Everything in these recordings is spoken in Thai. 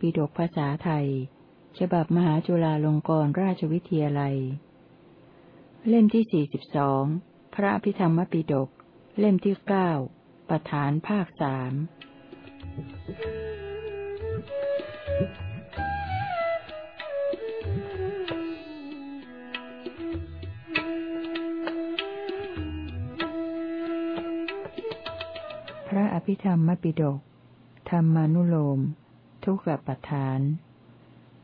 ปิฎกภาษาไทย ฉบับมหาจุฬาลงกรณราชวิทยาลัย เล่มที่สี่สิบสองพระพิธรรมปิฎกเล่มที่เก้าประธานภาคสามพระอภิธรรมปิฎกธรรมานุโลม ทุกขปัฏฐาน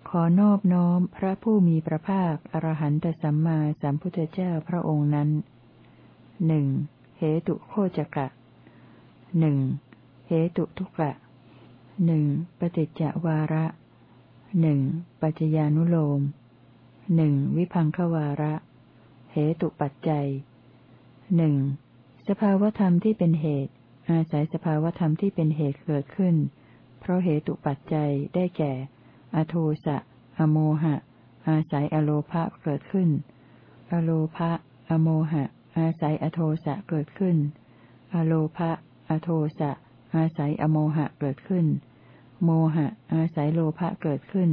ขอนอบน้อมพระผู้มีพระภาคอรหันตสัมมาสัมพุทธเจ้าพระองค์นั้นหนึ่งเหตุโคจกะหนึ่งเหตุทุกะหนึ่งปฏิจจวาระหนึ่งปัจจญานุโลมหนึ่งวิพังควาระ เหตุปัจจัยหนึ่งสภาวธรรมที่เป็นเหตุ อาศัยสภาวธรรมที่เป็นเหตุเกิดขึ้น เพราะเหตุปัจจัยได้แก่ อโทสะ อโมหะ อาศัยอโลภะเกิดขึ้น อโลภะ อโมหะ อาศัยอโทสะเกิดขึ้น อโลภะ อโทสะ อาศัยอโมหะเกิดขึ้น โมหะ อาศัยโลภะเกิดขึ้น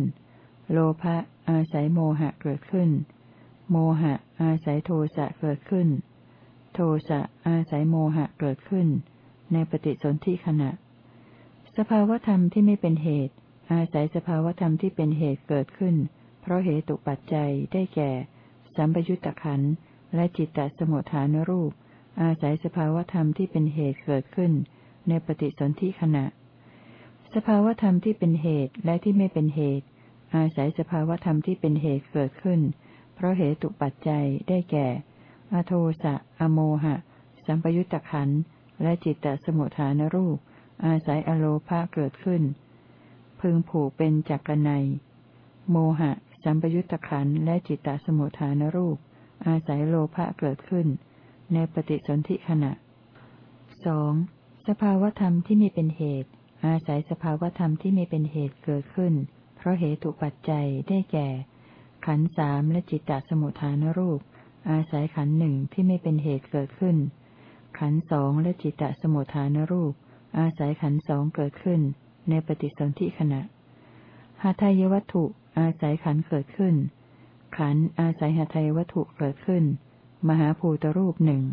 โลภะ อาศัยโมหะเกิดขึ้น โมหะ อาศัยโทสะเกิดขึ้น โทสะ อาศัยโมหะเกิดขึ้น ในปฏิสนธิขณะ ภาวธรรมที่ไม่เป็นเหตุ อาศัยสภาวธรรมที่เป็นเหตุเกิดขึ้น เพราะเหตุปัจจัยได้แก่ สัมปยุตตะขันและจิตตสมุทฐานรูป อาศัยสภาวธรรมที่เป็นเหตุเกิดขึ้น ในปฏิสนธิขณะ สภาวธรรมที่เป็นเหตุและที่ไม่เป็นเหตุ อาศัยสภาวธรรมที่เป็นเหตุเกิดขึ้น เพราะเหตุปัจจัยได้แก่ อโทสะ อโมหะ สัมปยุตตะขันและจิตตสมุทฐานรูป อาศัยอโลภะเกิดขึ้น พึงผูกเป็นจักรนัยโมหะ สัมปยุตตะขันและจิตตสมุทฐานรูป อาศัยโลภะเกิดขึ้น ในปฏิสนธิขณะสองสภาวธรรมที่ไม่เป็นเหตุ อาศัยสภาวธรรมที่ไม่เป็นเหตุเกิดขึ้น เพราะเหตุปัจจัยได้แก่ ขันสามและจิตตสมุทฐานรูป อาศัยขันหนึ่งที่ไม่เป็นเหตุเกิดขึ้น ขันสองและจิตตสมุทฐานรูป อาศัยขันสองเกิดขึ้น ในปฏิสนธิขณะหาทายวัตถุ อาศัยขันเกิดขึ้น ขันอาศัยหาทายวัตถุเกิดขึ้น มหาภูตรูปหนึ่ง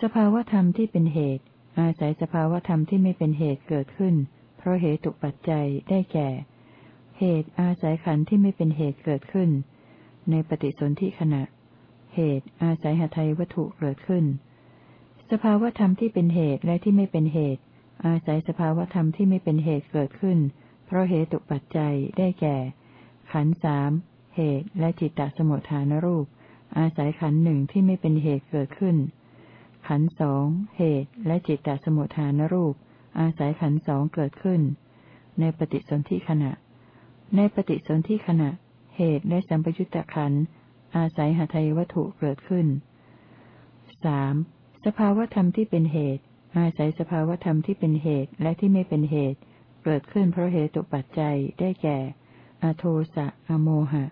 สภาวธรรมที่เป็นเหตุ อาศัยสภาวธรรมที่ไม่เป็นเหตุเกิดขึ้น เพราะเหตุปัจจัยได้แก่ เหตุอาศัยขันที่ไม่เป็นเหตุเกิดขึ้น ในปฏิสนธิขณะ เหตุอาศัยหาทายวัตถุเกิดขึ้น สภาวธรรมที่เป็นเหตุและที่ไม่เป็นเหตุ อาศัยสภาวธรรมที่ไม่เป็นเหตุเกิดขึ้น เพราะเหตุปัจจัยได้แก่ ขันสามเหตุและจิตตสมุทฐานรูป อาศัยขันหนึ่งที่ไม่เป็นเหตุเกิดขึ้น ขันสองเหตุและจิตตสมุทฐานรูป อาศัยขันสองเกิดขึ้น ในปฏิสนธิขณะ ในปฏิสนธิขณะ เหตุและสัมปยุตตะขันอาศัยหาทายวัตถุเกิดขึ้นสาม สภาวธรรมที่เป็นเหตุ อาศัยสภาวธรรมที่เป็นเหตุและที่ไม่เป็นเหตุ เกิดขึ้นเพราะเหตุปัจจัยได้แก่ อโทสะ อโมหะ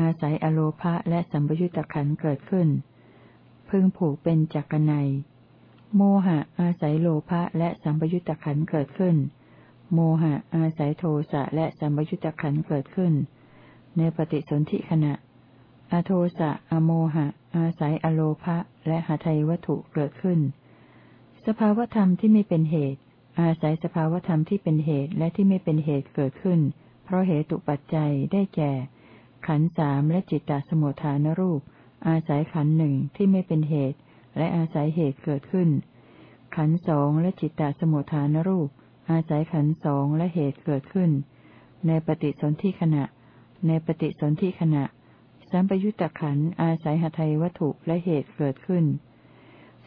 อาศัยอโลภะและสัมปยุตตะขันเกิดขึ้น พึงผูกเป็นจักรนัยโมหะ อาศัยโลภะและสัมปยุตตะขันเกิดขึ้น โมหะ อาศัยโทสะและสัมปยุตตะขันเกิดขึ้น ในปฏิสนธิขณะ อโทสะ อโมหะ อาศัยอโลภะและหาไทยวัตถุเกิดขึ้น สภาวธรรมที่ไม่เป็นเหตุ อาศัยสภาวธรรมที่เป็นเหตุและที่ไม่เป็นเหตุเกิดขึ้น เพราะเหตุปัจจัยได้แก่ ขันสามและจิตตสมุทฐานรูป อาศัยขันหนึ่งที่ไม่เป็นเหตุ และอาศัยเหตุเกิดขึ้น ขันสองและจิตตสมุทฐานรูป อาศัยขันสองและเหตุเกิดขึ้น ในปฏิสนธิขณะ ในปฏิสนธิขณะ สัมปยุตตะขันอาศัยหทัยวัตถุและเหตุเกิดขึ้น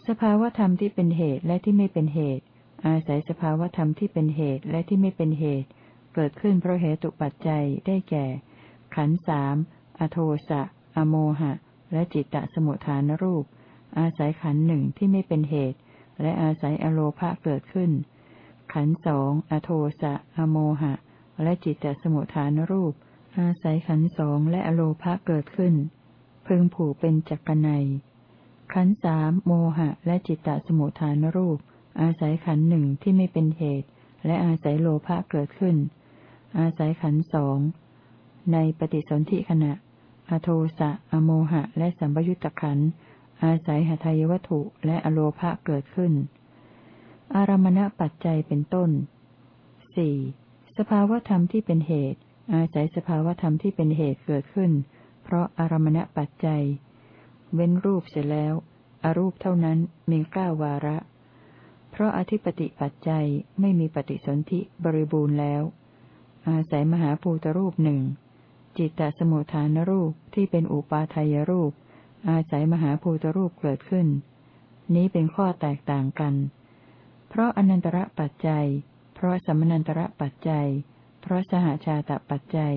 สภาวธรรมที่เป็นเหตุและที่ไม่เป็นเหตุ อาศัยสภาวธรรมที่เป็นเหตุและที่ไม่เป็นเหตุ เกิดขึ้นเพราะเหตุปัจจัยได้แก่ ขันสามอโทสะ อโมหะ และจิตตสมุทฐานรูป อาศัยขันหนึ่งที่ไม่เป็นเหตุ และอาศัยอโลภะเกิดขึ้น ขันสองอโทสะ อโมหะ และจิตตสมุทฐานรูป อาศัยขันสองและอโลภะเกิดขึ้น พึงผูกเป็นจักรนัยขันสามโมหะ และจิตตสมุทฐานรูป อาศัยขันหนึ่งที่ไม่เป็นเหตุ และอาศัยโลภะเกิดขึ้น อาศัยขันสองในปฏิสนธิขณะ อโทสะ อโมหะ และสัมปยุตตะขันอาศัยหทัยวัตถุและอโลภะเกิดขึ้น อารมณปัจจัยเป็นต้นสี่สภาวธรรมที่เป็นเหตุ อาศัยสภาวธรรมที่เป็นเหตุเกิดขึ้น เพราะอารมณปัจจัย เว้นรูปเสร็จแล้ว อรูปเท่านั้นมีเก้าวาระ เพราะอธิปติปัจจัยไม่มีปฏิสนธิบริบูรณ์แล้ว อาศัยมหาภูตรูปหนึ่ง จิตตสมุทฐานรูปที่เป็นอุปาทายรูป อาศัยมหาภูตรูปเกิดขึ้น นี้เป็นข้อแตกต่างกัน เพราะอนันตระปัจจัย เพราะสมนันตระปัจจัย เพราะสหชาตปัจจัย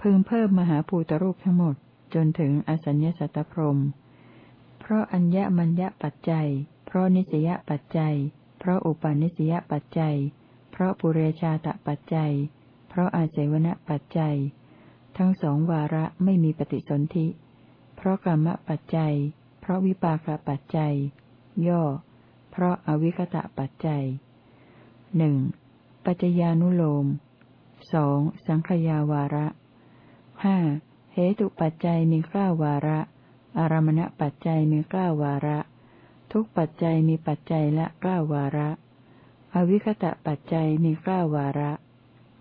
พึงเพิ่มมหาภูตรูปทั้งหมดจนถึงอสัญญสัตตพรม เพราะอัญญมัญญปัจจัย เพราะนิสยปัจจัย เพราะอุปาณิสยปัจจัย เพราะปุเรชาตปัจจัย เพราะอาเสวนปัจจัย ทั้งสองวาระไม่มีปฏิสนธิ เพราะกรรมปัจจัย เพราะวิปากปัจจัย ย่อ เพราะอวิคตะปัจจัยหนึ่งปัจจญานุโลม สองสังขยาวาระห้าเหตุปัจจัยมีเก้าวาระ อารมณปัจจัยมีเก้าวาระ ทุกปัจจัยมีปัจจัยละเก้าวาระ อวิคตะปัจจัยมีเก้าวาระ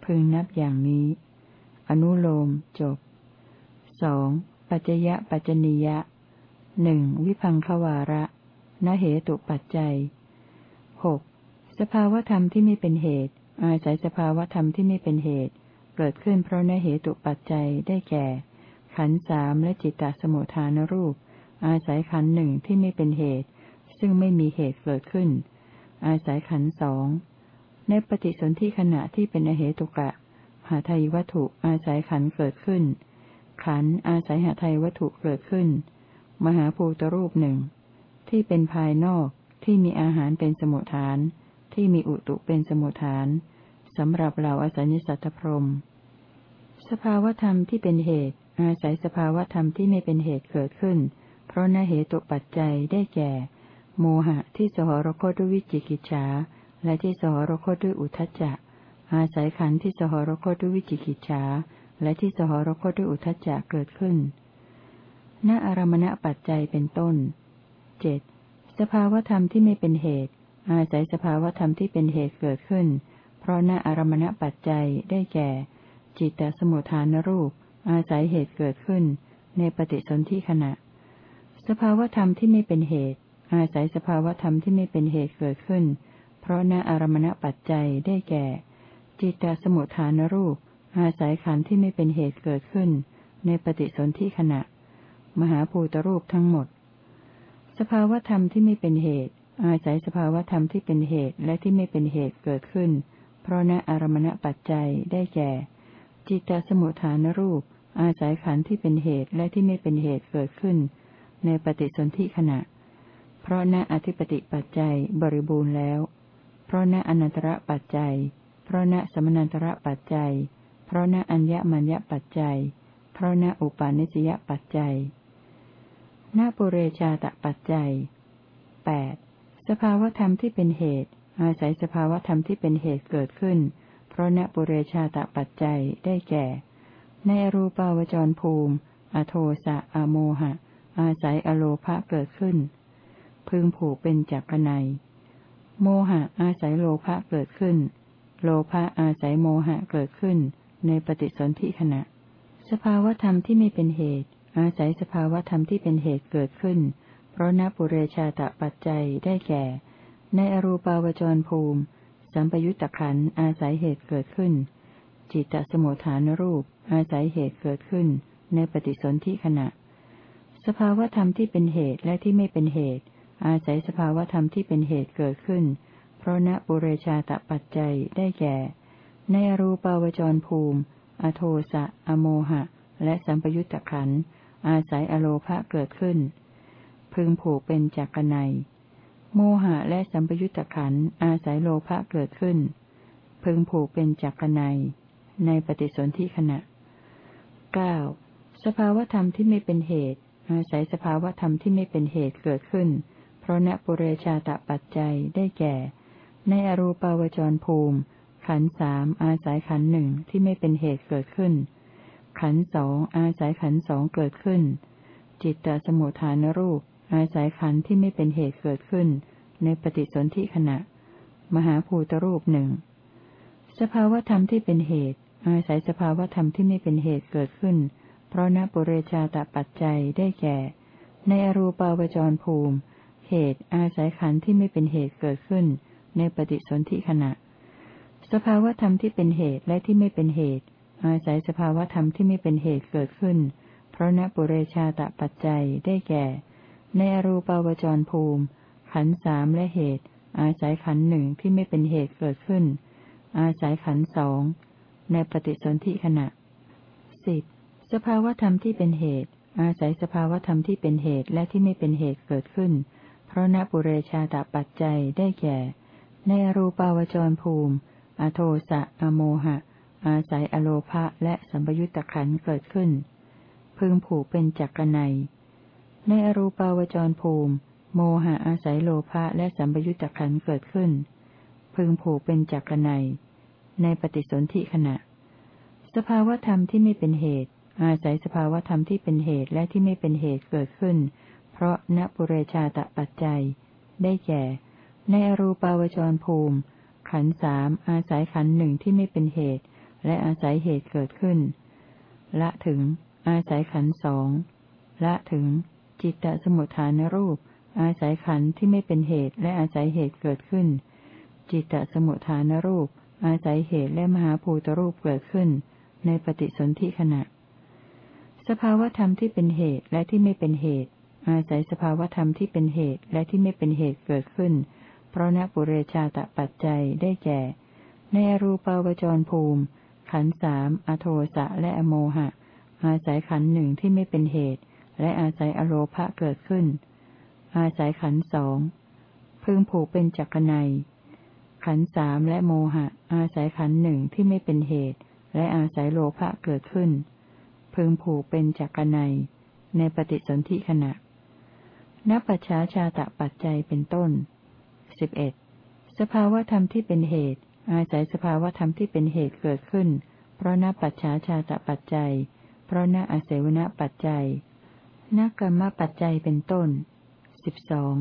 พึงนับอย่างนี้ อนุโลมจบสองปัจจยะปัจจนิยะหนึ่งวิพังควาระนเหตุปัจจัยหกสภาวธรรมที่ไม่เป็นเหตุ อาศัยสภาวธรรมที่ไม่เป็นเหตุ เกิดขึ้นเพราะนเหตุปัจจัยได้แก่ ขันสามและจิตตสมุทฐานรูป อาศัยขันหนึ่งที่ไม่เป็นเหตุ ซึ่งไม่มีเหตุเกิดขึ้น อาศัยขันสองในปฏิสนธิขณะที่เป็นอเหตุกะ หาไทยวัตถุอาศัยขันเกิดขึ้น ขันอาศัยหาไทยวัตถุเกิดขึ้น มหาภูตรูปหนึ่งที่เป็นภายนอกที่มีอาหารเป็นสมุทฐาน ที่มีอุตุเป็นสมุทฐานสำหรับเหล่าอสัญญสัตตพรม สภาวธรรมที่เป็นเหตุ อาศัยสภาวธรรมที่ไม่เป็นเหตุเกิดขึ้น เพราะนเหตุปัจจัยได้แก่ โมหะที่สหรคตด้วยวิจิกิจฉาและที่สหรคตด้วยอุทจจะ อาศัยขันธ์ที่สหรคตด้วยวิจิกิจฉาและที่สหรคตด้วยอุทจจะเกิดขึ้น ณอารมณปัจจัยเป็นต้นเจ็ดสภาวธรรมที่ไม่เป็นเหตุ อาศัยสภาวธรรมที่เป็นเหตุเกิดขึ้น เพราะณอารมณปัจจัยได้แก่ จิตตสมุทฐานรูป อาศัยเหตุเกิดขึ้น ในปฏิสนธิขณะ สภาวธรรมที่ไม่เป็นเหตุ อาศัยสภาวธรรมที่ไม่เป็นเหตุเกิดขึ้น เพราะณอารมณปัจจัยได้แก่ จิตตสมุทฐานรูป อาศัยขันธ์ที่ไม่เป็นเหตุเกิดขึ้น ในปฏิสนธิขณะ มหาภูตรูปทั้งหมด สภาวธรรมที่ไม่เป็นเหตุ อาศัยสภาวธรรมที่เป็นเหตุและที่ไม่เป็นเหตุเกิดขึ้น เพราะณอารมณปัจจัยได้แก่ จิตตสมุทฐานรูป อาศัยขันธ์ที่เป็นเหตุและที่ไม่เป็นเหตุเกิดขึ้น ในปฏิสนธิขณะ เพราะณอธิปติปัจจัยบริบูรณ์แล้ว เพราะณอนันตระปัจจัย เพราะณสมนันตระปัจจัย เพราะณอัญญมัญญปัจจัย เพราะณอุปาณิสยปัจจัยณปุเรชาตปัจจัยแปด สภาวธรรมที่เป็นเหตุ อาศัยสภาวธรรมที่เป็นเหตุเกิดขึ้น เพราะณปุเรชาตปัจจัยได้แก่ ในรูปาวจรภูมิ อโทสะอโมหะ อาศัยอโลภะเกิดขึ้น พึงผูกเป็นจักรนัยโมหะอาศัยโลภะเกิดขึ้น โลภะอาศัยโมหะเกิดขึ้น ในปฏิสนธิขณะ สภาวธรรมที่ไม่เป็นเหตุ อาศัยสภาวธรรมที่เป็นเหตุเกิดขึ้น เพราะนปุเรชาตะปัจจัยได้แก่ ในอรูปาวจรภูมิ สัมปยุตตะขันอาศัยเหตุเกิดขึ้น จิตตสมุทฐานรูป อาศัยเหตุเกิดขึ้น ในปฏิสนธิขณะ สภาวธรรมที่เป็นเหตุและที่ไม่เป็นเหตุ อาศัยสภาวธรรมที่เป็นเหตุเกิดขึ้น เพราะณปุเรชาตปัจจัยได้แก่ ในอรูปาวจรภูมิ อโทสะ อโมหะ และสัมปยุตตะขันอาศัยอโลภะเกิดขึ้น พึงผูกเป็นจักรนัยโมหะและสัมปยุตตะขันอาศัยโลภะเกิดขึ้น พึงผูกเป็นจักรนัยในปฏิสนธิขณะเก้าสภาวธรรมที่ไม่เป็นเหตุ อาศัยสภาวธรรมที่ไม่เป็นเหตุเกิดขึ้น เพราะณปุเรชาตปัจจัยได้แก่ ในอรูปาวจรภูมิ ขันสามอาศัยขันหนึ่งที่ไม่เป็นเหตุเกิดขึ้น ขันสองอาศัยขันสองเกิดขึ้น จิตตสมุทฐานรูป อาศัยขันที่ไม่เป็นเหตุเกิดขึ้น ในปฏิสนธิขณะ มหาภูตรูปหนึ่งสภาวธรรมที่เป็นเหตุ อาศัยสภาวธรรมที่ไม่เป็นเหตุเกิดขึ้น เพราะนปุเรชาตปัจจัยได้แก่ ในอรูปาวจรภูมิ เหตุอาศัยขันธ์ที่ไม่เป็นเหตุเกิดขึ้น ในปฏิสนธิขณะ สภาวธรรมที่เป็นเหตุและที่ไม่เป็นเหตุ อาศัยสภาวธรรมที่ไม่เป็นเหตุเกิดขึ้น เพราะนปุเรชาตปัจจัยได้แก่ ในอรูปาวจรภูมิ ขันสามและเหตุ อาศัยขันหนึ่งที่ไม่เป็นเหตุเกิดขึ้น อาศัยขันสองในปฏิสนธิขณะสิบสภาวธรรมที่เป็นเหตุ อาศัยสภาวธรรมที่เป็นเหตุและที่ไม่เป็นเหตุเกิดขึ้น เพราะนปุเรชาตปัจจัยได้แก่ ในอรูปาวจรภูมิ อโทสะอโมหะ อาศัยอโลภะและสัมปยุตตะขันเกิดขึ้น พึงผูกเป็นจักรไน ในอรูปาวจรภูมิ โมหะอาศัยโลภะและสัมปยุตตะขันเกิดขึ้น พึงผูกเป็นจักรนัยในปฏิสนธิขณะ สภาวธรรมที่ไม่เป็นเหตุ อาศัยสภาวธรรมที่เป็นเหตุและที่ไม่เป็นเหตุเกิดขึ้น เพราะณปุเรชาตปัจจัย ได้แก่ ในอรูปาวจรภูมิ ขันสามอาศัยขันหนึ่งที่ไม่เป็นเหตุ และอาศัยเหตุเกิดขึ้น ละถึง อาศัยขันสองละถึง จิตตสมุทฐานรูป อาศัยขันที่ไม่เป็นเหตุและอาศัยเหตุเกิดขึ้น จิตตสมุทฐานรูป อาศัยเหตุและมหาภูตรูปเกิดขึ้น ในปฏิสนธิขณะ สภาวธรรมที่เป็นเหตุและที่ไม่เป็นเหตุ อาศัยสภาวธรรมที่เป็นเหตุและที่ไม่เป็นเหตุเกิดขึ้น เพราะนปุเรชาตะปัจจัยได้แก่ ในอรูปาวจรภูมิ ขันสามอโทสะและอโมหะ อาศัยขันหนึ่งที่ไม่เป็นเหตุ และอาศัยอโลภะเกิดขึ้น อาศัยขันสองพึงผูกเป็นจักรนัยขันสามและโมหะ อาศัยขันหนึ่งที่ไม่เป็นเหตุ และอาศัยโลภะเกิดขึ้น พึงผูกเป็นจักรนัยในปฏิสนธิขณะนับปัจฉาชาตะปัจจัยเป็นต้นสิบเอ็ดสภาวธรรมที่เป็นเหตุ อาศัยสภาวธรรมที่เป็นเหตุเกิดขึ้น เพราะนับปัจฉาชาตะปัจจัย เพราะนัอาศัยวณปัจจัย นักกรรมปัจจัยเป็นต้นสิบสอง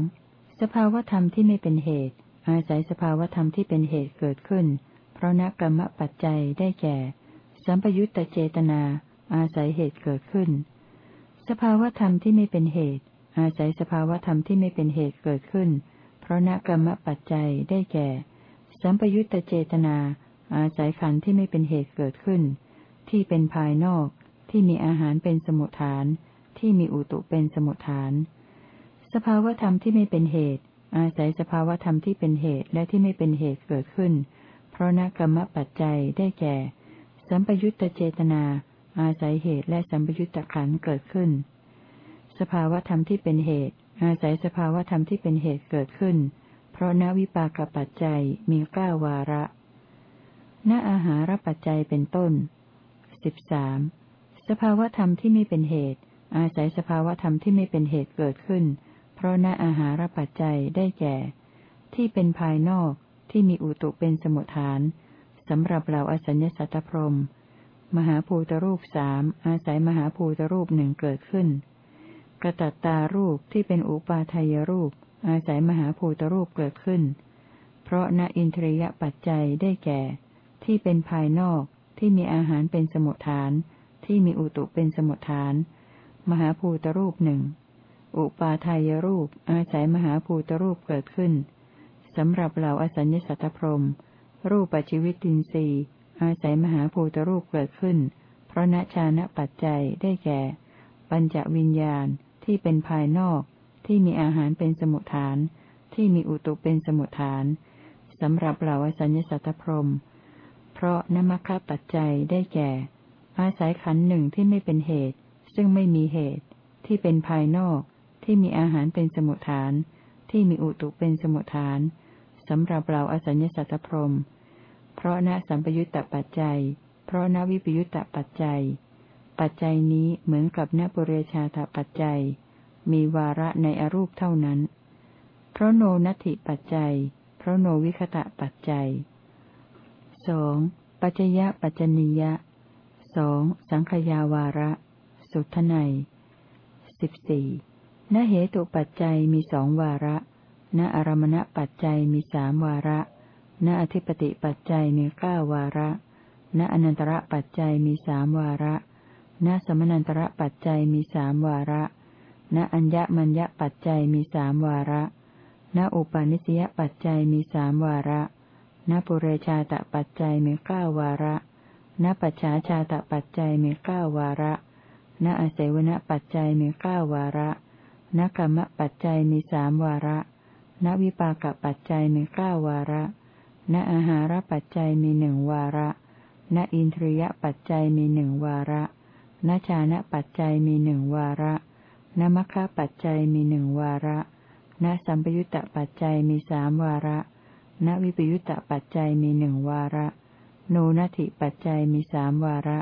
สภาวธรรมที่ไม่เป็นเหตุ อาศัยสภาวธรรมที่เป็นเหตุเกิดขึ้น เพราะนักกรรมปัจจัยได้แก่ สัมปยุตตเจตนา อาศัยเหตุเกิดขึ้น สภาวธรรมที่ไม่เป็นเหตุ อาศัยสภาวธรรมที่ไม่เป็นเหตุเกิดขึ้น เพราะนักกรรมปัจจัยได้แก่ สัมปยุตตเจตนา อาศัยขันธ์ที่ไม่เป็นเหตุเกิดขึ้น ที่เป็นภายนอกที่มีอาหารเป็นสมุทฐาน ที่มีอุตุเป็นสมุทฐาน สภาวธรรมที่ไม่เป็นเหตุ อาศัยสภาวธรรมที่เป็นเหตุและที่ไม่เป็นเหตุเกิดขึ้น เพราะนักกรรมปัจจัยได้แก่ สัมปยุตตเจตนา อาศัยเหตุและสัมปยุตตะขันเกิดขึ้น สภาวธรรมที่เป็นเหตุ อาศัยสภาวธรรมที่เป็นเหตุเกิดขึ้น เพราะนวิปากปัจจัยมีเก้าวาระณอาหารปัจจัยเป็นต้นสิบสามสภาวธรรมที่ไม่เป็นเหตุ อาศัยสภาวธรรมที่ไม่เป็นเหตุเกิดขึ้น เพราะณอาหารปัจจัยได้แก่ ที่เป็นภายนอกที่มีอุตุเป็นสมุทฐานสำหรับเราอสัญญสัตตพรม มหาภูตรูปสามอาศัยมหาภูตรูปหนึ่งเกิดขึ้น กระตัตตารูปที่เป็นอุปาทายรูป อาศัยมหาภูตรูปเกิดขึ้น เพราะณอินทรียปัจจัยได้แก่ ที่เป็นภายนอกที่มีอาหารเป็นสมุทฐาน ที่มีอุตุเป็นสมุทฐาน มหาภูตรูปหนึ่ง อุปาทายรูป อาศัยมหาภูตรูปเกิดขึ้นสำหรับเหล่าอสัญญสัตตพรมรูปปัจจิวิตินทรีย์ อาศัยมหาภูตรูปเกิดขึ้น เพราะณชานะปัจจัยได้แก่ ปัญจวิญญาณที่เป็นภายนอก ที่มีอาหารเป็นสมุทฐาน ที่มีอุตุเป็นสมุทฐานสำหรับเหล่าอสัญญสัตตพรมเพราะนมคปัจจัยได้แก่ อาศัยขันหนึ่งที่ไม่เป็นเหตุ ซึ่งไม่มีเหตุ ที่เป็นภายนอก ที่มีอาหารเป็นสมุทฐาน ที่มีอุตุเป็นสมุทฐานสำหรับเราอสัญญสัตพรม เพราะณสัมปยุตตปัจจัย เพราะณวิปยุตตปัจจัย ปัจจัยนี้เหมือนกับณปุเรชาตปัจจัย มีวาระในอรูปเท่านั้น เพราะโนนัตถิปัจจัย เพราะโนวิคตะปัจจัยสองปัจจยะปัจจนิยะสองสังขยาวาระ สุทไนสิบสี่ณเหตุปัจจัยมีสองวาระ ณอารมณปัจจัยมีสามวาระ ณอธิปติปัจจัยมีเก้าวาระ ณอนันตระปัจจัยมีสามวาระ ณสมนันตระปัจจัยมีสามวาระ ณอัญญมัญญปัจจัยมีสามวาระ ณอุปาณิสยปัจจัยมีสามวาระ ณปุเรชาตปัจจัยมีเก้าวาระ ณปัจฉาชาตปัจจัยมีเก้าวาระ ณอเสวนปัจจัยมีเก้าวาระณกรรมปัจจัยมีสามวาระ ณวิปากปัจจัยมีเก้าวาระ ณอาหารปัจจัยมีหนึ่งวาระ ณอินทรียปัจจัยมีหนึ่งวาระ ณชานะปัจจัยมีหนึ่งวาระ ณมัคคะปัจจัยมีหนึ่งวาระ ณสัมปยุตตปัจจัยมีสามวาระ ณวิปยุตตปัจจัยมีหนึ่งวาระ โนนัตถิปัจจัยมีสามวาระ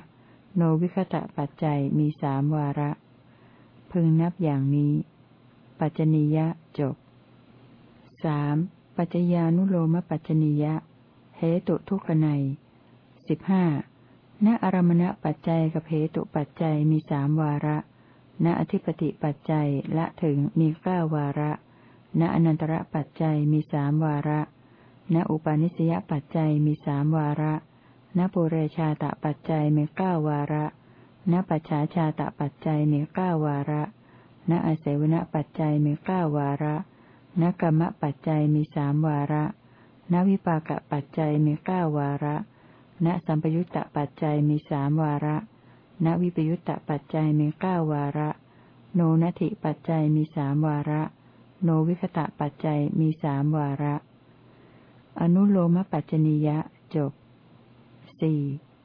โนวิคตะปัจจัยมีสามวาระ พึงนับอย่างนี้ ปัจจนิยะจบสามปัจจญานุโลมปัจจนิยะเหตุทุกขไนสิบห้าณอารมณปัจจัยกับเหตุปัจจัยมีสามวาระ ณอธิปติปัจจัยละถึงมีเก้าวาระ ณอนันตระปัจจัยมีสามวาระ ณอุปาณิสยปัจจัยมีสามวาระ ณปุเรชาตปัจจัยมีเก้าวาระ ณปัจฉาชาตปัจจัยมีเก้าวาระ ณอาศัยวณปัจจัยมีเก้าวาระ ณกรรมปัจจัยมีสามวาระ ณวิปากปัจจัยมีเก้าวาระ ณสัมปยุตตปัจจัยมีสามวาระ ณวิปยุตตปัจจัยมีเก้าวาระ โนนัตถิปัจจัยมีสามวาระ โนวิคตะปัจจัยมีสามวาระ อนุโลมปัจจนิยะจบ สี่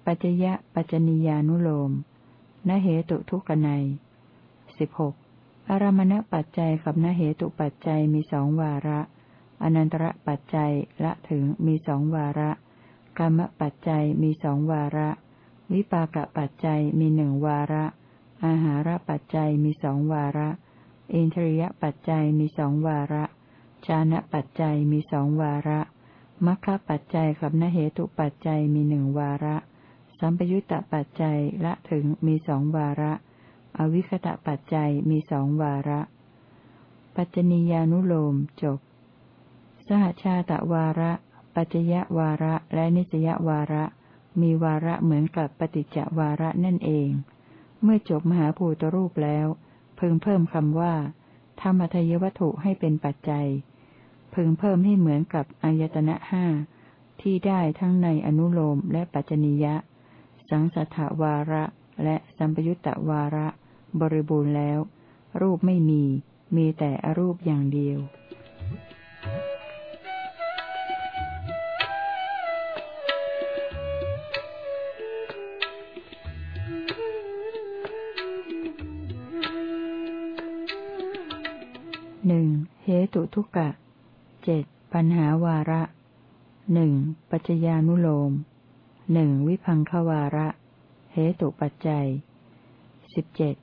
ปัจจยะปัจจนิยานุโลมนเหตุทุกนัยสิบหกอารมณปัจจัยกับนเหตุปัจจัยมีสองวาระอนันตระปัจจัยละถึงมีสองวาระกรรมปัจจัยมีสองวาระ วิปากปัจจัยมีหนึ่งวาระ อาหารปัจจัยมีสองวาระ อินทรียปัจจัยมีสองวาระ ชานะปัจจัยมีสองวาระ มัคคปัจจัยกับนเหตุปัจจัยมีหนึ่งวาระ สัมปยุตตปัจจัยละถึงมีสองวาระ อวิคตะปัจจัยมีสองวาระ ปัจจนียานุโลมจบ สหชาตวาระ ปัจจยวาระและนิสยวาระ มีวาระเหมือนกับปฏิจจวาระนั่นเอง เมื่อจบมหาภูตรูปแล้วพึงเพิ่มคำว่า ธรรมทยวัตถุให้เป็นปัจจัย พึงเพิ่มให้เหมือนกับอายตนะห้าที่ได้ทั้งในอนุโลมและปัจจนิยะ สังสัทวาระ และสัมปยุตตวาระ บริบูรณ์แล้ว รูปไม่มี มีแต่อรูปอย่างเดียวหนึ่งเหตุทุกกะ เจ็ดปัญหาวาระหนึ่งปัจจญานุโลมหนึ่งวิพังควาระ เหตุปัจจัยสิบเจ็ด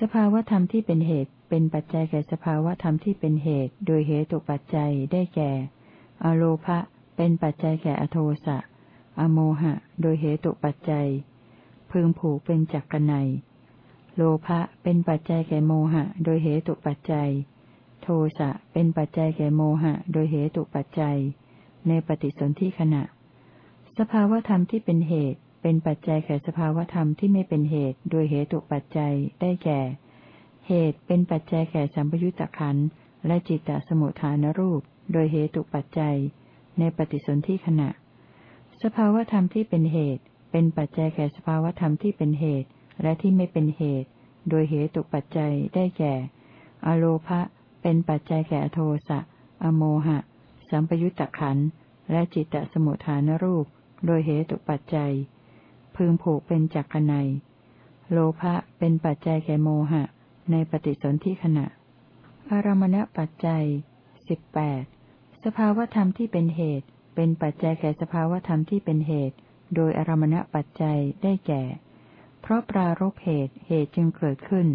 สภาวธรรมที่เป็นเหตุเป็นปัจจัยแก่สภาวธรรมที่เป็นเหตุ โดยเหตุปัจจัยได้แก่ อโลภะเป็นปัจจัยแก่อโทสะ อโมหะ โดยเหตุปัจจัย พึงผูกเป็นจักรไนโลภะเป็นปัจจัยแก่โมหะ โดยเหตุปัจจัย โทสะเป็นปัจจัยแก่โมหะ โดยเหตุปัจจัย ในปฏิสนธิขณะ สภาวธรรมที่เป็นเหตุ เป็นปัจจัยแก่สภาวธรรมที่ไม่เป็นเหตุ โดยเหตุปัจจัยได้แก่ เหตุเป็นปัจจัยแก่สัมปยุตตะขันและจิตตสมุทฐานรูป โดยเหตุปัจจัย ในปฏิสนธิขณะ สภาวธรรมที่เป็นเหตุ เป็นปัจจัยแก่สภาวธรรมที่เป็นเหตุ และที่ไม่เป็นเหตุ โดยเหตุปัจจัยได้แก่ อโลภะ เป็นปัจจัยแก่โทสะ อโมหะ สัมปยุตตะขันและจิตตสมุทฐานรูป โดยเหตุปัจจัย พึงผูกเป็นจักรนัยโลภะเป็นปัจจัยแก่โมหะ ในปฏิสนธิขณะ อารมณปัจจัยสิบแปดสภาวธรรมที่เป็นเหตุ เป็นปัจจัยแก่สภาวธรรมที่เป็นเหตุ โดยอารมณปัจจัยได้แก่ เพราะปรารบเหตุเหตุจึงเกิดขึ้น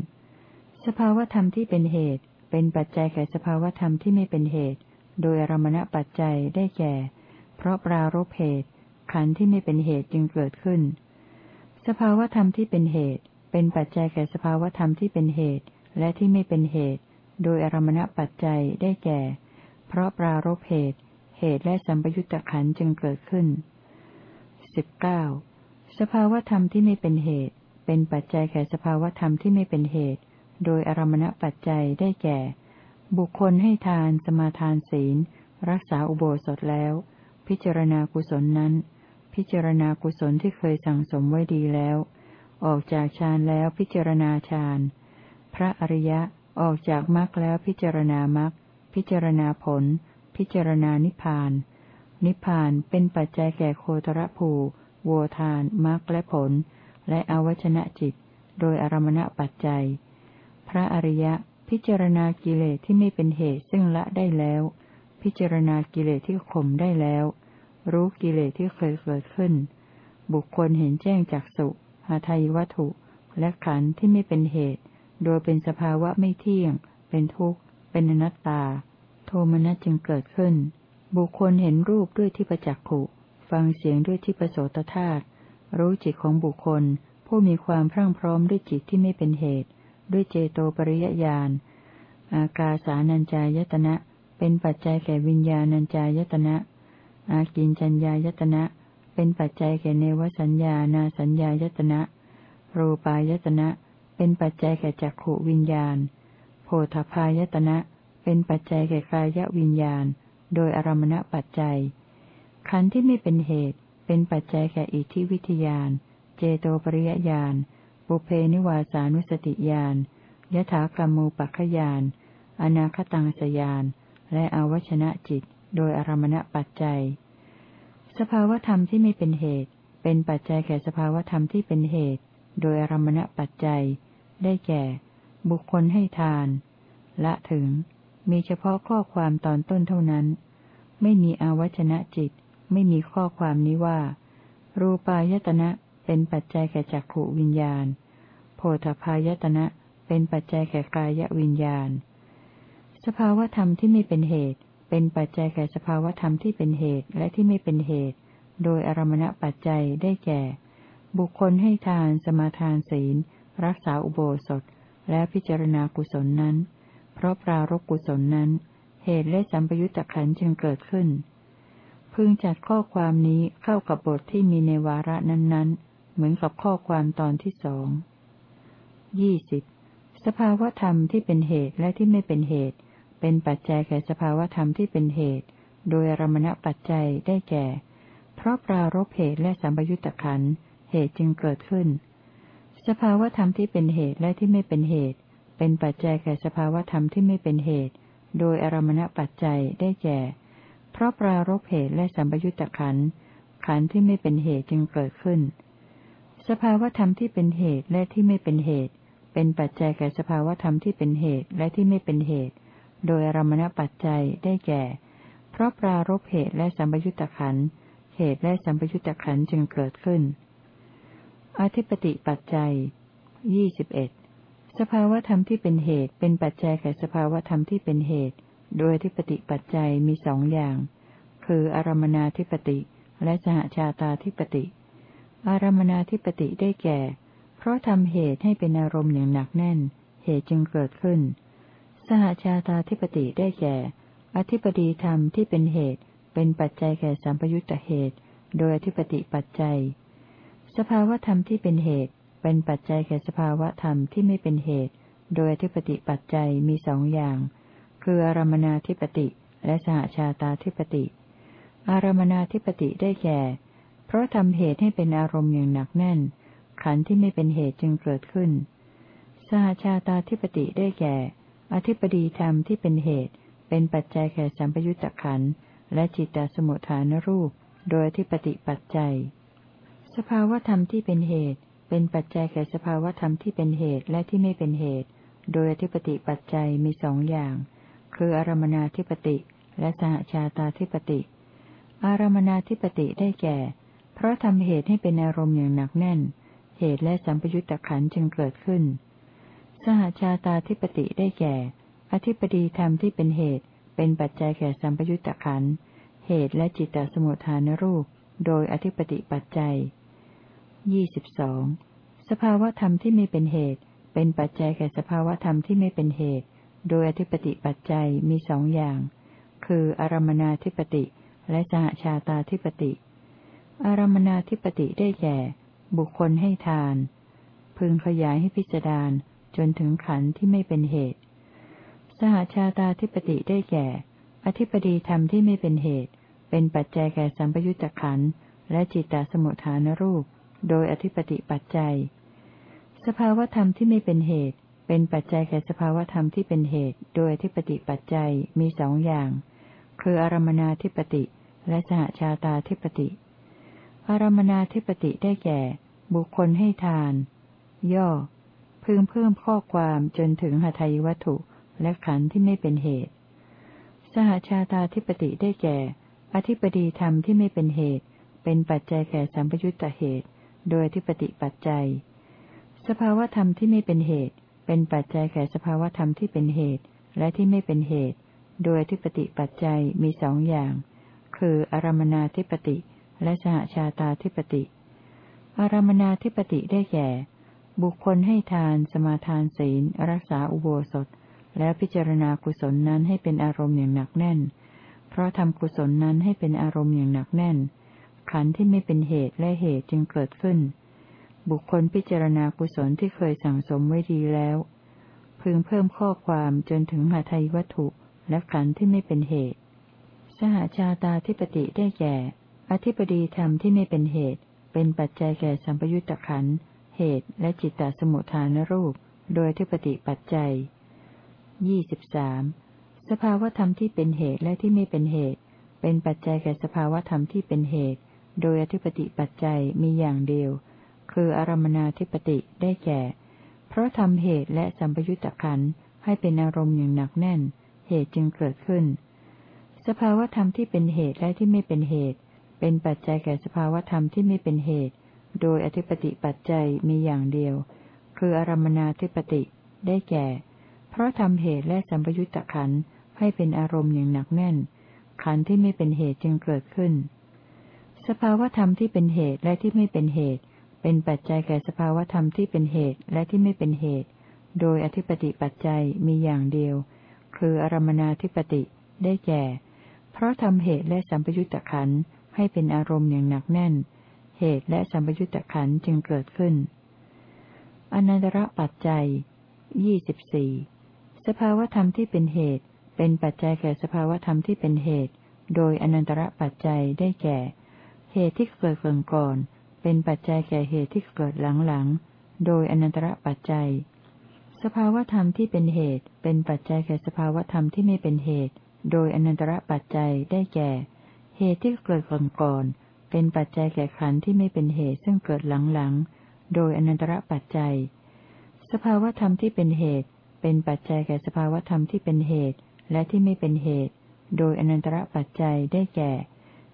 สภาวธรรมที่เป็นเหตุ เป็นปัจจัยแก่สภาวธรรมที่ไม่เป็นเหตุ โดยอารมณปัจจัยได้แก่ เพราะปรารบเหตุ ขันธ์ที่ไม่เป็นเหตุจึงเกิดขึ้น สภาวธรรมที่เป็นเหตุ เป็นปัจจัยแก่สภาวธรรมที่เป็นเหตุ และที่ไม่เป็นเหตุ โดยอารมณปัจจัยได้แก่ เพราะปรารบเหตุ เหตุและสัมปยุตตะขันธ์จึงเกิดขึ้นสิบเก้าสภาวธรรมที่ไม่เป็นเหตุ เป็นปัจจัยแก่สภาวธรรมที่ไม่เป็นเหตุ โดยอารมณปัจจัยได้แก่ บุคคลให้ทานสมาทานศีล รักษาอุโบสถแล้ว พิจารณากุศลนั้น พิจารณากุศลที่เคยสั่งสมไว้ดีแล้ว ออกจากฌานแล้วพิจารณาฌานพระอริยะออกจากมรรคแล้วพิจารณามรรคพิจารณาผล พิจารณานิพพาน นิพพานเป็นปัจจัยแก่โคตรภูโวทานมรรคและผล และอวชนะจิต โดยอารมณปัจจัย พระอริยะ พิจารณากิเลสที่ไม่เป็นเหตุซึ่งละได้แล้ว พิจารณากิเลสที่ข่มได้แล้ว รู้กิเลสที่เคยเกิดขึ้น บุคคลเห็นแจ้งจากสุหาทายวัตถุ และขันธ์ที่ไม่เป็นเหตุ โดยเป็นสภาวะไม่เที่ยง เป็นทุกข์ เป็นอนัตตา โทมนัสจึงเกิดขึ้น บุคคลเห็นรูปด้วยที่ประจักขุ ฟังเสียงด้วยที่ประโสตธาตุรู้จิตของบุคคลผู้มีความพรั่งพร้อมด้วยจิตที่ไม่เป็นเหตุ ด้วยเจโตปริยญาณ อากาสานัญจายตนะ เป็นปัจจัยแก่วิญญาณัญจายตนะ อากินจัญญายตนะ เป็นปัจจัยแก่เนวสัญญานาสัญญายตนะ รูปายตนะ เป็นปัจจัยแก่จักขวิญญาณ โพธพายตนะ เป็นปัจจัยแก่กายวิญญาณ โดยอารมณปัจจัย ขันธ์ที่ไม่เป็นเหตุ เป็นปัจจัยแก่อิทธิวิทยาน เจโตปริยญาณ ปุเพนิวาสานุสติญาณยถากรรมูปัคยาน อนาคตังสยาน และอวชนะจิต โดยอารมณปัจจัย สภาวธรรมที่ไม่เป็นเหตุ เป็นปัจจัยแก่สภาวธรรมที่เป็นเหตุ โดยอารมณปัจจัย ได้แก่ บุคคลให้ทาน ละถึง มีเฉพาะข้อความตอนต้นเท่านั้น ไม่มีอวชนะจิต ไม่มีข้อความนี้ว่า รูปายตนะ เป็นปัจจัยแก่จักขวิญญาณ โพธพายตนะ เป็นปัจจัยแก่กายวิญญาณ สภาวธรรมที่ไม่เป็นเหตุ เป็นปัจจัยแก่สภาวธรรมที่เป็นเหตุและที่ไม่เป็นเหตุ โดยอารมณปัจจัยได้แก่ บุคคลให้ทานสมาทานศีล รักษาอุโบสถ และพิจารณากุศลนั้น เพราะปรารบกุศลนั้น เหตุและสัมปยุตตะขันจึงเกิดขึ้นพึงจัดข้อความนี้เข้ากับบทที่มีในวาระนั้นๆ เหมือนกับข้อความตอนที่สองยี่สิบสภาวธรรมที่เป็นเหตุและที่ไม่เป็นเหตุ เป็นปัจจัยแก่สภาวธรรมที่เป็นเหตุ โดยรมณปัจจัยได้แก่ เพราะปรารบเหตุและสัมยุตตะขันเหตุจึงเกิดขึ้น สภาวธรรมที่เป็นเหตุและที่ไม่เป็นเหตุ เป็นปัจจัยแก่สภาวธรรมที่ไม่เป็นเหตุ โดยอารมณปัจจัยได้แก่ เพราะปรารบเหตุและสัมยุตตะขันขันที่ไม่เป็นเหตุจึงเกิดขึ้น สภาวธรรมที่เป็นเหตุและที่ไม่เป็นเหตุ เป็นปัจจัยแก่สภาวธรรมที่เป็นเหตุและที่ไม่เป็นเหตุ โดยอารมณปัจจัยได้แก่ เพราะปรารบเหตุและสัมปยุตตะขันเหตุและสัมปยุตตะขันจึงเกิดขึ้น อธิปติปัจจัยยี่สิบเอ็ดสภาวธรรมที่เป็นเหตุ เป็นปัจจัยแก่สภาวธรรมที่เป็นเหตุ โดยทิปติปัจจัยมีสองอย่าง คืออารมนาธิปติ และสหชาตาธิปติ อารมนาธิปติได้แก่ เพราะทำเหตุให้เป็นอารมณ์อย่างหนักแน่น เหตุจึงเกิดขึ้น สหชาตาธิปติได้แก่ อธิปดีธรรมที่เป็นเหตุ เป็นปัจจัยแก่สัมปยุตตเหตุ โดยอธิปติปัจจัย สภาวธรรมที่เป็นเหตุ เป็นปัจจัยแก่สภาวธรรมที่ไม่เป็นเหตุ โดยอธิปติปัจจัยมีสองอย่าง คืออารมนาธิปติและสหชาตาธิปติ อารมนาธิปติได้แก่ เพราะทำเหตุให้เป็นอารมณ์อย่างหนักแน่น ขันธ์ที่ไม่เป็นเหตุจึงเกิดขึ้น สหชาตาธิปติได้แก่ อธิปดีธรรมที่เป็นเหตุ เป็นปัจจัยแก่สัมปยุตตะขันธ์และจิตตสมุทฐานรูป โดยที่ปฏิปัจจัย สภาวธรรมที่เป็นเหตุ เป็นปัจจัยแก่สภาวธรรมที่เป็นเหตุและที่ไม่เป็นเหตุ โดยอธิปติปัจจัยมีสองอย่าง คืออารมนาธิปติ และสหชาตาธิปติ อารมนาธิปติได้แก่ เพราะทำเหตุให้เป็นอารมณ์อย่างหนักแน่น เหตุและสัมปยุตตะขันจึงเกิดขึ้น สหชาตาธิปติได้แก่ อธิปดีธรรมที่เป็นเหตุ เป็นปัจจัยแก่สัมปยุตตะขันเหตุและจิตตสมุทฐานรูป โดยอธิปติปัจจัยยี่สิบสองสภาวธรรมที่ไม่เป็นเหตุ เป็นปัจจัยแก่สภาวธรรมที่ไม่เป็นเหตุ โดยอธิปติปัจจัยมีสองอย่าง คืออารมนาธิปติ และสหชาตาธิปติ อารมนาธิปติได้แก่ บุคคลให้ทาน พึงขยายให้พิจารณาจนถึงขันธ์ที่ไม่เป็นเหตุ สหชาตาธิปติได้แก่ อธิปดีธรรมที่ไม่เป็นเหตุ เป็นปัจจัยแก่สัมปยุตตะขันและจิตตสมุทฐานรูป โดยอธิปติปัจจัย สภาวธรรมที่ไม่เป็นเหตุ เป็นปัจจัยแก่สภาวธรรมที่เป็นเหตุ โดยอธิปติปัจจัยมีสองอย่าง คืออารมนาธิปติ และสหชาตาธิปติ อารมนาธิปติได้แก่ บุคคลให้ทาน ย่อ พึงเพิ่มข้อความจนถึงหาทายวัตถุและขันธ์ที่ไม่เป็นเหตุ สหชาตาธิปติได้แก่ อธิปดีธรรมที่ไม่เป็นเหตุ เป็นปัจจัยแก่สัมปยุตตเหตุ โดยอธิปติปัจจัย สภาวธรรมที่ไม่เป็นเหตุ เป็นปัจจัยแก่สภาวธรรมที่เป็นเหตุ และที่ไม่เป็นเหตุ โดยทิปติปัจจัยมีสองอย่าง คืออารมนาธิปติ และสหชาตาธิปติ อารมนาธิปติได้แก่ บุคคลให้ทาน สมาทานศีล รักษาอุโบสถ แล้วพิจารณากุศลนั้นให้เป็นอารมณ์อย่างหนักแน่น เพราะทำกุศลนั้นให้เป็นอารมณ์อย่างหนักแน่น ขันธ์ที่ไม่เป็นเหตุและเหตุจึงเกิดขึ้น บุคคลพิจารณากุศลที่เคยสั่งสมไว้ดีแล้ว พึงเพิ่มข้อความจนถึงหาไทยวัตถุและขันธ์ที่ไม่เป็นเหตุ สหชาตาธิปติได้แก่ อธิปดีธรรมที่ไม่เป็นเหตุ เป็นปัจจัยแก่สัมปยุตตะขันเหตุและจิตตสมุทฐานรูป โดยทิปติปัจจัยยี่สิบสามสภาวธรรมที่เป็นเหตุและที่ไม่เป็นเหตุ เป็นปัจจัยแก่สภาวธรรมที่เป็นเหตุ โดยอธิปติปัจจัยมีอย่างเดียว คืออารมนาธิปติได้แก่ เพราะทำเหตุและสัมปยุตตะขันให้เป็นอารมณ์อย่างหนักแน่น เหตุจึงเกิดขึ้น สภาวธรรมที่เป็นเหตุและที่ไม่เป็นเหตุ เป็นปัจจัยแก่สภาวธรรมที่ไม่เป็นเหตุ โดยอธิปติปัจจัยมีอย่างเดียว คืออารมนาธิปติ ได้แก่ เพราะทำเหตุและสัมปยุตตะขันให้เป็นอารมณ์อย่างหนักแน่น ขันที่ไม่เป็นเหตุจึงเกิดขึ้น สภาวธรรมที่เป็นเหตุและที่ไม่เป็นเหตุ เป็นปัจจัยแก่สภาวธรรมที่เป็นเหตุและที่ไม่เป็นเหตุ โดยอธิปติปัจจัยมีอย่างเดียว คืออารมนาธิปติ ได้แก่ เพราะทำเหตุและสัมปยุตตะขัน ให้เป็นอารมณ์อย่างหนักแน่น เหตุและสัมปยุตตะขันจึงเกิดขึ้น อนันตระปัจจัยยี่สิบสี่สภาวธรรมที่เป็นเหตุ เป็นปัจจัยแก่สภาวธรรมที่เป็นเหตุ โดยอนันตระปัจจัยได้แก่ เหตุที่เกิดก่อนก่อน เป็นปัจจัยแก่เหตุที่เกิดหลังหลัง โดยอนันตระปัจจัย สภาวธรรมที่เป็นเหตุ เป็นปัจจัยแก่สภาวธรรมที่ไม่เป็นเหตุ โดยอนันตระปัจจัยได้แก่ เหตุที่เกิดก่อนก่อนเป็นปัจจัยแก่ขันธ์ที่ไม่เป็นเหตุซึ่งเกิดหลังๆ โดยอนันตระปัจจัย สภาวธรรมที่เป็นเหตุ เป็นปัจจัยแก่สภาวธรรมที่เป็นเหตุ และที่ไม่เป็นเหตุ โดยอนันตระปัจจัยได้แก่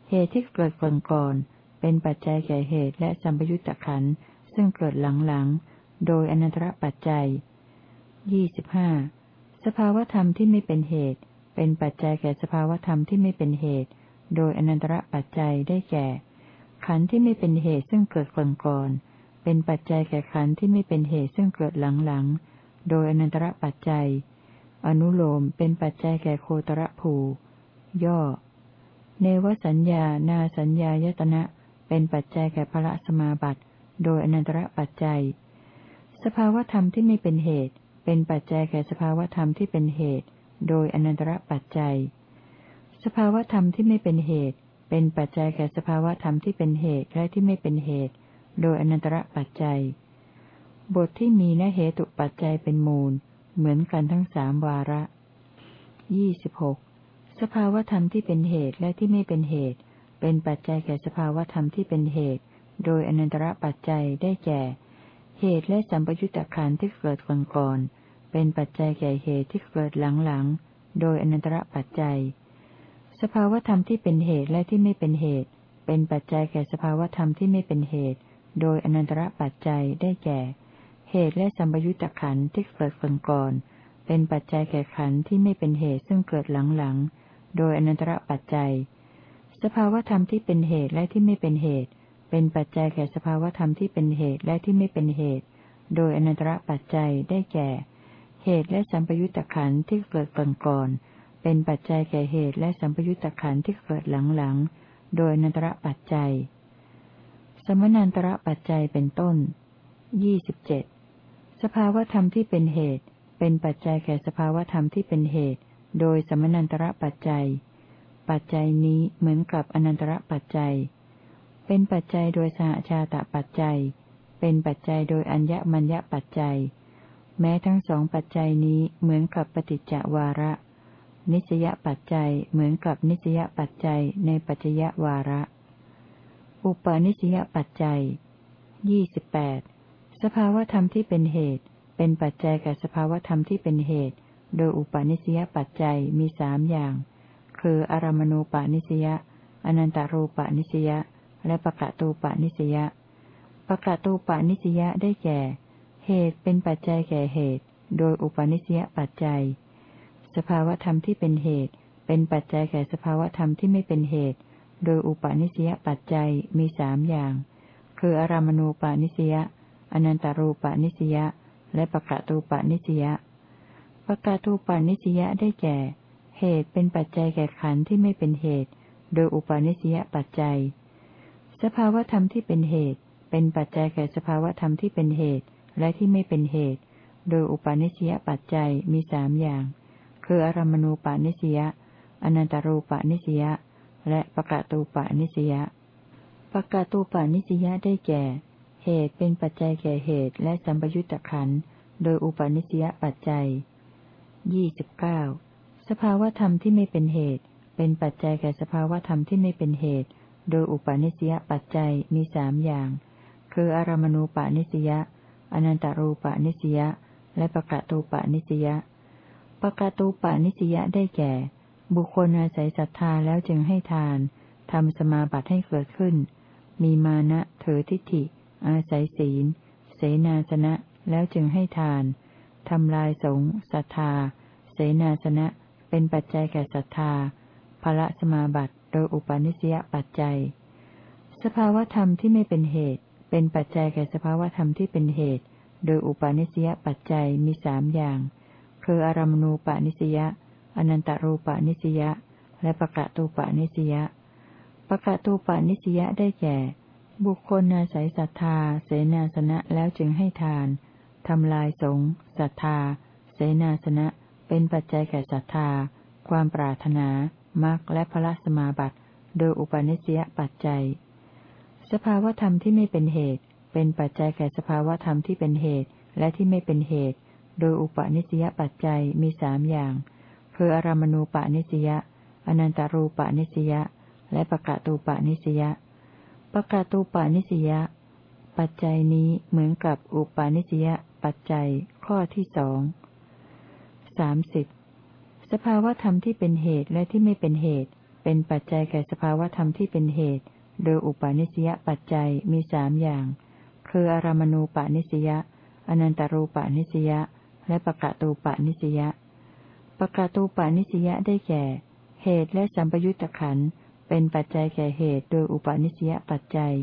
เหตุที่เกิดก่อนก่อนเป็นปัจจัยแก่เหตุและสัมปยุตตะขันธ์ซึ่งเกิดหลังๆ โดยอนันตระปัจจัยยี่สิบห้าสภาวธรรมที่ไม่เป็นเหตุ เป็นปัจจัยแก่สภาวธรรมที่ไม่เป็นเหตุ โดยอนันตระปัจจัยได้แก่ ขันธ์ที่ไม่เป็นเหตุซึ่งเกิดก่อนก่อนเป็นปัจจัยแก่ขันธ์ที่ไม่เป็นเหตุซึ่งเกิดหลังหลังโดยอนันตระปัจจัย อนุโลมเป็นปัจจัยแก่โคตรภู ย่อ เนวสัญญา นาสัญญายตนะ เป็นปัจจัยแก่พระสมาบัติ โดยอนันตระปัจจัย สภาวธรรมที่ไม่เป็นเหตุ เป็นปัจจัยแก่สภาวธรรมที่เป็นเหตุ โดยอนันตระปัจจัย สภาวธรรมที่ไม่เป็นเหตุ เป็นปัจจัยแก่สภาวธรรมที่เป็นเหตุและที่ไม่เป็นเหตุ โดยอนันตระปัจจัย บทที่มีนเหตุปัจจัยเป็นมูล เหมือนกันทั้งสามวาระยี่สิบหกสภาวธรรมที่เป็นเหตุและที่ไม่เป็นเหตุ เป็นปัจจัยแก่สภาวธรรมที่เป็นเหตุ โดยอนันตระปัจจัยได้แก่ เหตุและสัมปยุตตะขันที่เกิดก่อนก่อนเป็นปัจจัยแก่เหตุที่เกิดหลังๆ โดยอนันตระปัจจัย สภาวธรรมที่เป็นเหตุและที่ไม่เป็นเหตุ เป็นปัจจัยแก่สภาวธรรมที่ไม่เป็นเหตุ โดยอนันตระปัจจัยได้แก่ เหตุและสัมยุตตะขันที่เกิดก่อนก่อน เป็นปัจจัยแก่ขันที่ไม่เป็นเหตุซึ่งเกิดหลังๆ โดยอนันตระปัจจัย สภาวธรรมที่เป็นเหตุและที่ไม่เป็นเหตุ เป็นปัจจัยแก่สภาวธรรมที่เป็นเหตุและที่ไม่เป็นเหตุ โดยอนันตระปัจจัยได้แก่ เหตุและสัมปยุตตะขันที่เกิดก่อนก่อน เป็นปัจจัยแก่เหตุและสัมปยุตตะขันที่เกิดหลังๆ โดยนันตระปัจจัย สมนันตระปัจจัยเป็นต้นยี่สิบเจ็ดสภาวธรรมที่เป็นเหตุ เป็นปัจจัยแก่สภาวธรรมที่เป็นเหตุ โดยสมนันตระปัจจัย ปัจจัยนี้เหมือนกับอนันตระปัจจัย เป็นปัจจัยโดยสหชาตปัจจัย เป็นปัจจัยโดยอัญญมัญญปัจจัย แม้ทั้งสองปัจจัยนี้เหมือนกับปฏิจจวาระ นิสยปัจจัยเหมือนกับนิสยปัจจัยในปัจจยวาระ อุปาณิสยปัจจัยยี่สิบแปดสภาวธรรมที่เป็นเหตุ เป็นปัจจัยกับสภาวธรรมที่เป็นเหตุ โดยอุปาณิสยปัจจัยมีสามอย่าง คืออารมณูปาณิสยาอนันตารูปาณิสยาและปะกะตูปาณิสยาปะกะตูปาณิสยาได้แก่ เหตุเป็นปัจจัยแก่เหตุ โดยอุปาณิสยปัจจัย สภาวธรรมที่เป็นเหตุ เป็นปัจจัยแก่สภาวธรรมที่ไม่เป็นเหตุ โดยอุปาณิสยปัจจัยมีสามอย่าง คืออารามณูปาณิสยาอนันตารูปาณิสยาและปะกะตูปาณิสยาปะกะตูปาณิสยาได้แก่ เหตุเป็นปัจจัยแก่ขันธ์ที่ไม่เป็นเหตุ โดยอุปาณิสยปัจจัย สภาวธรรมที่เป็นเหตุ เป็นปัจจัยแก่สภาวธรรมที่เป็นเหตุ และที่ไม่เป็นเหตุ โดยอุปาณิสยปัจจัยมีสามอย่าง คืออารมณูปาณิสยาอนันตารูปาณิสยาและปะกะตูปาณิสยาปะกะตูปาณิสยาได้แก่ เหตุเป็นปัจจัยแก่เหตุและสัมปยุตตะขันโดยอุปาณิสยปัจจัยยี่สิบเก้าสภาวธรรมที่ไม่เป็นเหตุ เป็นปัจจัยแก่สภาวธรรมที่ไม่เป็นเหตุ โดยอุปาณิสยปัจจัยมีสามอย่าง คืออารมณูปาณิสยาอนันตารูปนิสยาและปะกะตูปนิสยา ปกตูปนิสยาได้แก่ บุคคลอาศัยศรัทธาแล้วจึงให้ทานทำสมาบัติให้เกิดขึ้น มีมานะเถอทิฏฐิ อาศัยศีล เสนาสนะแล้วจึงให้ทานทำลายสงศรัทธา เสนาสนะเป็นปัจจัยแก่ศรัทธาภละสมาบัติโดยอุปนิสยปัจจัย สภาวธรรมที่ไม่เป็นเหตุ เป็นปัจจัยแก่สภาวธรรมที่เป็นเหตุ โดยอุปาณิสยปัจจัยมีสามอย่าง คืออารมณูปาณิสยาอนันตารูปาณิสยาและปะกะตูปาณิสยาปะกะตูปาณิสยาได้แก่ บุคคลอาศัยศรัทธา เสนาสนะแล้วจึงให้ทานทำลายสงศรัทธา เสนาสนะ เป็นปัจจัยแก่ศรัทธา ความปรารถนามรรคและพระสมาบัติโดยอุปาณิสยปัจจัย สภาวธรรมที่ไม่เป็นเหตุ เป็นปัจจัยแก่สภาวธรรมที่เป็นเหตุและที่ไม่เป็นเหตุ โดยอุปนิสยปัจจัยมีสามอย่าง คืออารมณูปนิสยาอนันตารูปนิสยาและปะกะตูปนิสยาปะกะตูปนิสยาปัจจัยนี้เหมือนกับอุปาณิสยปัจจัยข้อที่สองสามสิบสภาวธรรมที่เป็นเหตุและที่ไม่เป็นเหตุ เป็นปัจจัยแก่สภาวธรรมที่เป็นเหตุ โดยอุปาณิสยปัจจัยมีสามอย่าง คืออารามณูปาณิสยาอนันตารูปาณิสยา และปะกะตูปาณิสยาปะกะตูปาณิสยาได้แก่ เหตุและสัมปยุตตะขันเป็นปัจจัยแก่เหตุโดยอุปาณิสยปัจจัย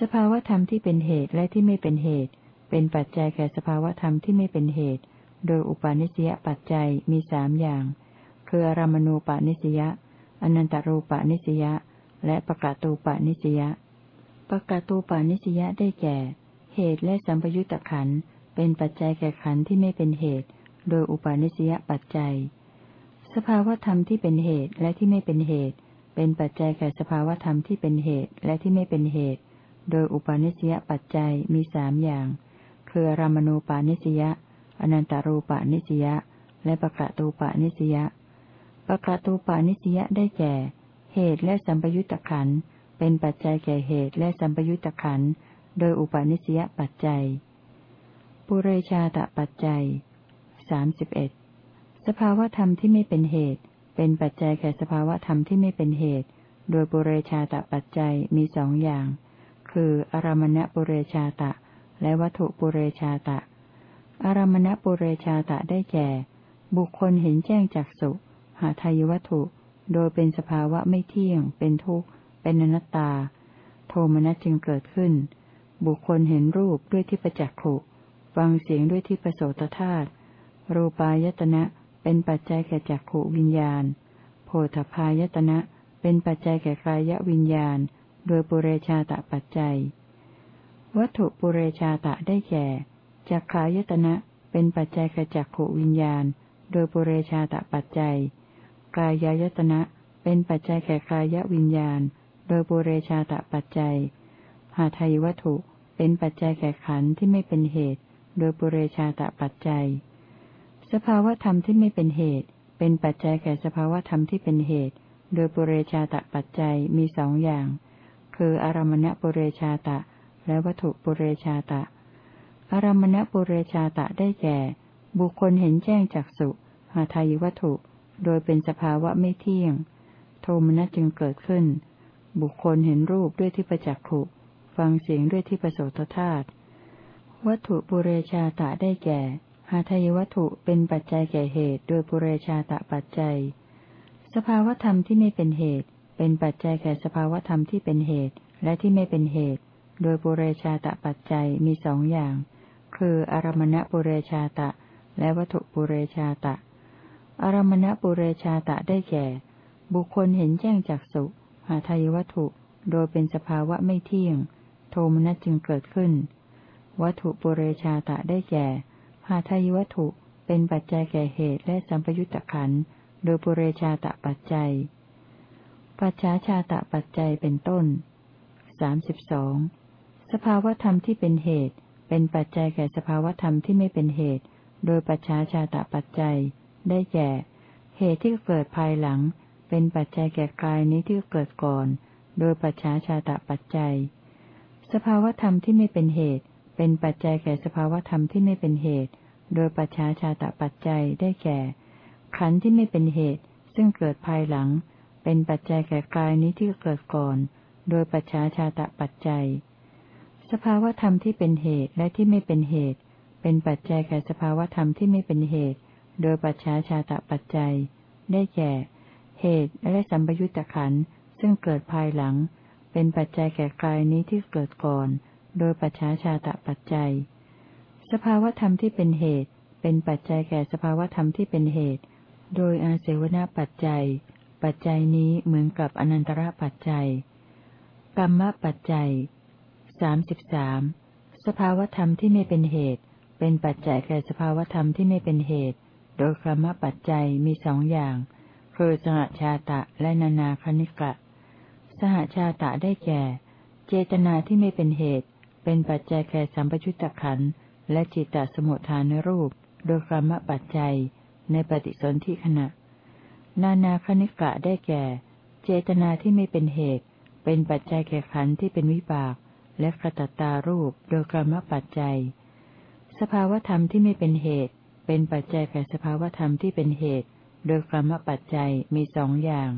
สภาวธรรมที่เป็นเหตุและที่ไม่เป็นเหตุ เป็นปัจจัยแก่สภาวธรรมที่ไม่เป็นเหตุ โดยอุปาณิสยปัจจัยมีสามอย่าง คืออารามณูปาณิสยาอนันตารูปาณิสยาและปะกาตูปานิสยาปะกาตูปานิสยาได้แก่ เหตุและสัมปยุตตะขัน เป็นปัจจัยแก่ขันธ์ที่ไม่เป็นเหตุ โดยอุปาณิสยปัจจัย สภาวธรรมที่เป็นเหตุและที่ไม่เป็นเหตุ เป็นปัจจัยแก่สภาวธรรมที่เป็นเหตุและที่ไม่เป็นเหตุ โดยอุปาณิสยปัจจัยมีสามอย่าง คือรามณูปาณิสยาอนันตารูปาณิสยาและปะกะตูปาณิสยาปะกะตูปานิสยได้แก่ เหตุและสัมปยุตตะขันเป็นปัจจัยแก่เหตุและสัมปยุตตะขันโดยอุปาณิสยปัจจัย ปุเรชาตปัจจัยสามสิบเอ็ดสภาวธรรมที่ไม่เป็นเหตุ เป็นปัจจัยแก่สภาวธรรมที่ไม่เป็นเหตุ โดยปุเรชาตปัจจัยมีสองอย่าง คือ อารมณปุเรชาตะ และวัตถุปุเรชาตะ อารมณปุเรชาตะได้แก่ บุคคลเห็นแจ้งจากสุหาทายวัตถุ โดยเป็นสภาวะไม่เที่ยง เป็นทุกข์ เป็นอนัตตา โทมนัสจึงเกิดขึ้น บุคคลเห็นรูปด้วยที่ประจักษ์ขุ ฟังเสียงด้วยที่ประโสตธาตุรูปายตนะเป็นปัจจัยแก่จักขวิญญาณ โพธพายตนะเป็นปัจจัยแก่กายวิญญาณ โดยปุเรชาตะปัจจัย วัตถุปุเรชาตะได้แก่จักขายตนะเป็นปัจจัยแก่จักขวิญญาณ โดยปุเรชาตะปัจจัย กายายตนะเป็นปัจจัยแก่กายวิญญาณ โดยปุเรชาตะปัจจัยหาทายวัตถุเป็นปัจจัยแก่ขันธ์ที่ไม่เป็นเหตุ โดยปุเรชาตะปัจจัย สภาวธรรมที่ไม่เป็นเหตุ เป็นปัจจัยแก่สภาวธรรมที่เป็นเหตุ โดยปุเรชาตะปัจจัยมีสองอย่าง คืออารมณปุเรชาตะ และวัตถุปุเรชาตะ อารมณปุเรชาตะได้แก่ บุคคลเห็นแจ้งจากสุหาทายวัตถุ โดยเป็นสภาวะไม่เที่ยง โทมนัสจึงเกิดขึ้น บุคคลเห็นรูปด้วยที่ประจักขุ ฟังเสียงด้วยที่ประโสตธาตุ วัตถุปุเรชาตะได้แก่หาทายวัตถุเป็นปัจจัยแก่เหตุ โดยปุเรชาตะปัจจัย สภาวธรรมที่ไม่เป็นเหตุ เป็นปัจจัยแก่สภาวธรรมที่เป็นเหตุ และที่ไม่เป็นเหตุ โดยปุเรชาตะปัจจัยมีสองอย่าง คืออารมณปุเรชาตะ และวัตถุปุเรชาตะ อารมณปุเรชาตะได้แก่ บุคคลเห็นแจ้งจากสุหาทายวัตถุ โดยเป็นสภาวะไม่เที่ยง โทมนัสจึงเกิดขึ้น วัตถุปุเรชาตะได้แก่หาทายวัตถุเป็นปัจจัยแก่เหตุและสัมปยุตตะขันโดยปุเรชาตะปัจจัย ปัจฉาชาตะปัจจัยเป็นต้นสามสิบสองสภาวธรรมที่เป็นเหตุ เป็นปัจจัยแก่สภาวธรรมที่ไม่เป็นเหตุ โดยปัจฉาชาตะปัจจัย ได้แก่ เหตุที่เกิดภายหลัง เป็นปัจจัยแก่กายนี้ที่เกิดก่อน โดยปัจฉาชาตะปัจจัย สภาวธรรมที่ไม่เป็นเหตุ เป็นปัจจัยแก่สภาวธรรมที่ไม่เป็นเหตุ โดยปัจฉาชาตะปัจจัยได้แก่ ขันธ์ที่ไม่เป็นเหตุ ซึ่งเกิดภายหลัง เป็นปัจจัยแก่กายนี้ที่เกิดก่อน โดยปัจฉาชาตะปัจจัย สภาวธรรมที่เป็นเหตุและที่ไม่เป็นเหตุ เป็นปัจจัยแก่สภาวธรรมที่ไม่เป็นเหตุ โดยปัจฉาชาตะปัจจัย ได้แก่ เหตุและสัมปยุตตะขันธ์ซึ่งเกิดภายหลัง เป็นปัจจัยแก่กายนี้ที่เกิดก่อน โดยปัจฉาชาตะปัจจัย สภาวธรรมที่เป็นเหตุ เป็นปัจจัยแก่สภาวธรรมที่เป็นเหตุ โดยอาเสวนาปัจจัย ปัจจัยนี้เหมือนกับอนันตระปัจจัย กรรมปัจจัยสามสิบสามสภาวธรรมที่ไม่เป็นเหตุ เป็นปัจจัยแก่สภาวธรรมที่ไม่เป็นเหตุ โดยกรรมปัจจัยมีสองอย่าง คือสหชาตะและนานาคณิกะ สหชาตะได้แก่ เจตนาที่ไม่เป็นเหตุ เป็นปัจจัยแก่สัมปชุตตะขันและจิตตสมุทฐานรูป โดยกรรมปัจจัย ในปฏิสนธิขณะ นานาคณิกะได้แก่ เจตนาที่ไม่เป็นเหตุ เป็นปัจจัยแก่ขันที่เป็นวิบาก และกระตัตตารูป โดยกรรมปัจจัย สภาวธรรมที่ไม่เป็นเหตุ เป็นปัจจัยแก่สภาวธรรมที่เป็นเหตุ โดยกรรมปัจจัยมีสองอย่าง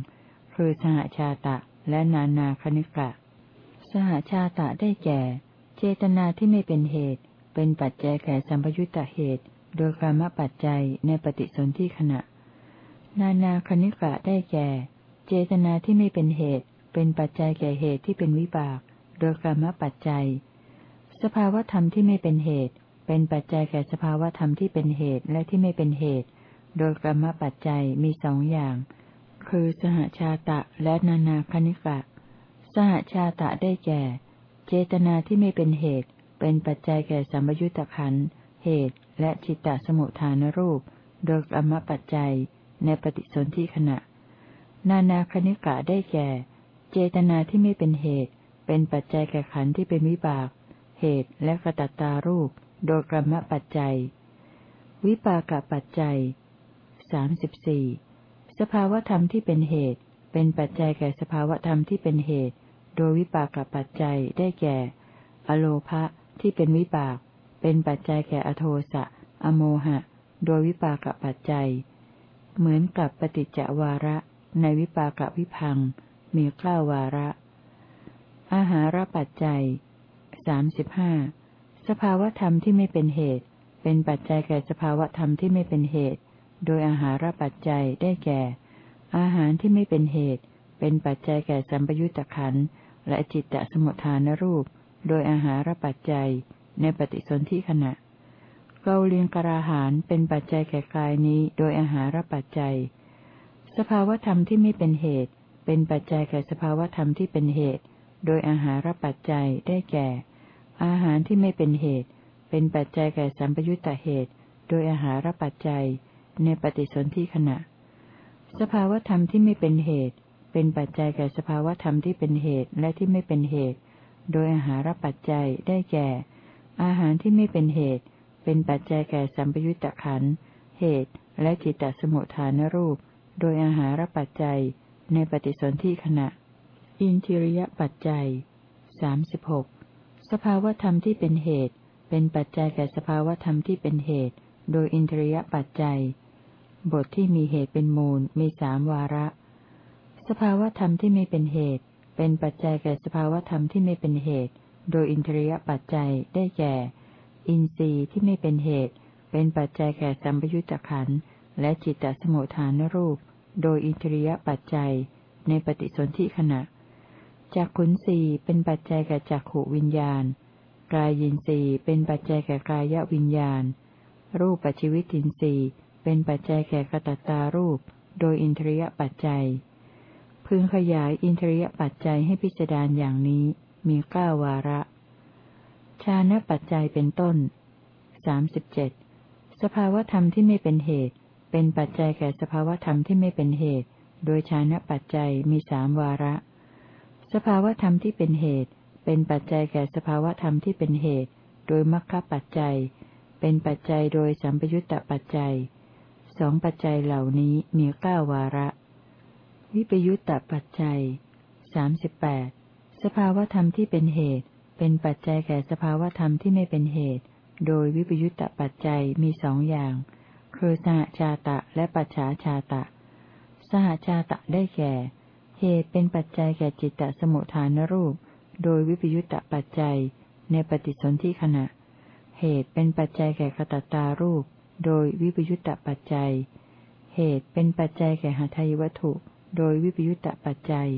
คือสหชาตะและนานาคณิกะ สหชาตะได้แก่ เจตนาที่ไม่เป็นเหตุ เป็นปัจจัยแก่สัมปยุตตเหตุ โดยกรรมปัจจัยในปฏิสนธิขณะ นานาคณิกะได้แก่ เจตนาที่ไม่เป็นเหตุ เป็นปัจจัยแก่เหตุที่เป็นวิบาก โดยกรรมปัจจัย สภาวธรรมที่ไม่เป็นเหตุ เป็นปัจจัยแก่สภาวธรรมที่เป็นเหตุและที่ไม่เป็นเหตุ โดยกรรมปัจจัยมีสองอย่าง คือสหชาตะและนานาคณิกะ สหชาตะได้แก่ เจตนาที่ไม่เป็นเหตุ เป็นปัจจัยแก่สัมยุญตขันเหตุ และจิตตสมุทฐานรูป โดยกรรมปัจจัยในปฏิสนธิขณะ นานาคณิกะได้แก่ เจตนาที่ไม่เป็นเหตุ เป็นปัจจัยแก่ขันที่เป็นวิบาก เหตุและกระตัตตารูป โดยกรรมปัจจัย วิปากปัจจัยสามสิบสี่สภาวธรรมที่เป็นเหตุ เป็นปัจจัยแก่สภาวธรรมที่เป็นเหตุ โดยวิปากปัจจัยได้แก่ อโลภะที่เป็นวิบาก เป็นปัจจัยแก่อโทสะ อโมหะ โดยวิปากปัจจัย เหมือนกับปฏิจจวาระในวิปากวิพัง มีเก้าวาระ อาหารปัจจัยสามสิบห้าสภาวธรรมที่ไม่เป็นเหตุ เป็นปัจจัยแก่สภาวธรรมที่ไม่เป็นเหตุ โดยอาหารปัจจัยได้แก่ อาหารที่ไม่เป็นเหตุ เป็นปัจจัยแก่สัมปยุตตะขัน และจิตตสมุทฐานรูป โดยอาหารปัจจัย ในปฏิสนธิขณะเกาเลียงกราหารเป็นปัจจัยแก่กายนี้โดยอาหารปัจจัย สภาวธรรมที่ไม่เป็นเหตุ เป็นปัจจัยแก่สภาวธรรมที่เป็นเหตุ โดยอาหารปัจจัยได้แก่ อาหารที่ไม่เป็นเหตุ เป็นปัจจัยแก่สัมปยุตตเหตุ โดยอาหารปัจจัย ในปฏิสนธิขณะ สภาวธรรมที่ไม่เป็นเหตุ เป็นปัจจัยแก่สภาวธรรมที่เป็นเหตุและที่ไม่เป็นเหตุ โดยอาหารปัจจัยได้แก่ อาหารที่ไม่เป็นเหตุ เป็นปัจจัยแก่สัมปยุตตะขันเหตุและจิตตสมุทฐานรูป โดยอาหารปัจจัย ในปฏิสนธิขณะ อินทิริยปัจจัยสามสิบหกสภาวธรรมที่เป็นเหตุ เป็นปัจจัยแก่สภาวธรรมที่เป็นเหตุ โดยอินทรียปัจจัย บทที่มีเหตุเป็นมูล มีสามวาระ สภาวธรรมที่ไม่เป็นเหตุ เป็นปัจจัยแก่สภาวธรรมที่ไม่เป็นเหตุ โดยอินทรียปัจจัยได้แก่ อินทรีย์ที่ไม่เป็นเหตุ เป็นปัจจัยแก่สัมปยุตตะขันและจิตตสมุทฐานรูป โดยอินทรียปัจจัย ในปฏิสนธิขณะจากขุนสีเป็นปัจจัยแก่จักขวิญญาณ กายยินสีเป็นปัจจัยแก่กายวิญญาณ รูปปัจจิวิตินสีเป็นปัจจัยแก่กตัตตารูป โดยอินทรียปัจจัย พึงขยายอินทรียปัจจัยให้พิจารณาอย่างนี้ มีเก้าวาระ ชานะปัจจัยเป็นต้นสามสิบเจ็ดสภาวธรรมที่ไม่เป็นเหตุ เป็นปัจจัยแก่สภาวธรรมที่ไม่เป็นเหตุ โดยชานะปัจจัยมีสามวาระ สภาวธรรมที่เป็นเหตุ เป็นปัจจัยแก่สภาวธรรมที่เป็นเหตุ โดยมรรคปัจจัย เป็นปัจจัยโดยสัมปยุตตปัจจัย สองปัจจัยเหล่านี้มีเก้าวาระ วิปยุตตปัจจัยสามสิบแปดสภาวธรรมที่เป็นเหตุ เป็นปัจจัยแก่สภาวธรรมที่ไม่เป็นเหตุ โดยวิปยุตตปัจจัยมีสองอย่าง คือสหชาตะและปัจฉาชาตะ สหชาตะได้แก่ เหตุเป็นปัจจัยแก่จิตตสมุทฐานรูป โดยวิปยุตตปัจจัยในปฏิสนธิขณะ เหตุเป็นปัจจัยแก่ขตตารูป โดยวิปยุตตปัจจัย เหตุเป็นปัจจัยแก่หาทายวัตถุ โดยวิปยุตตะปัจจัย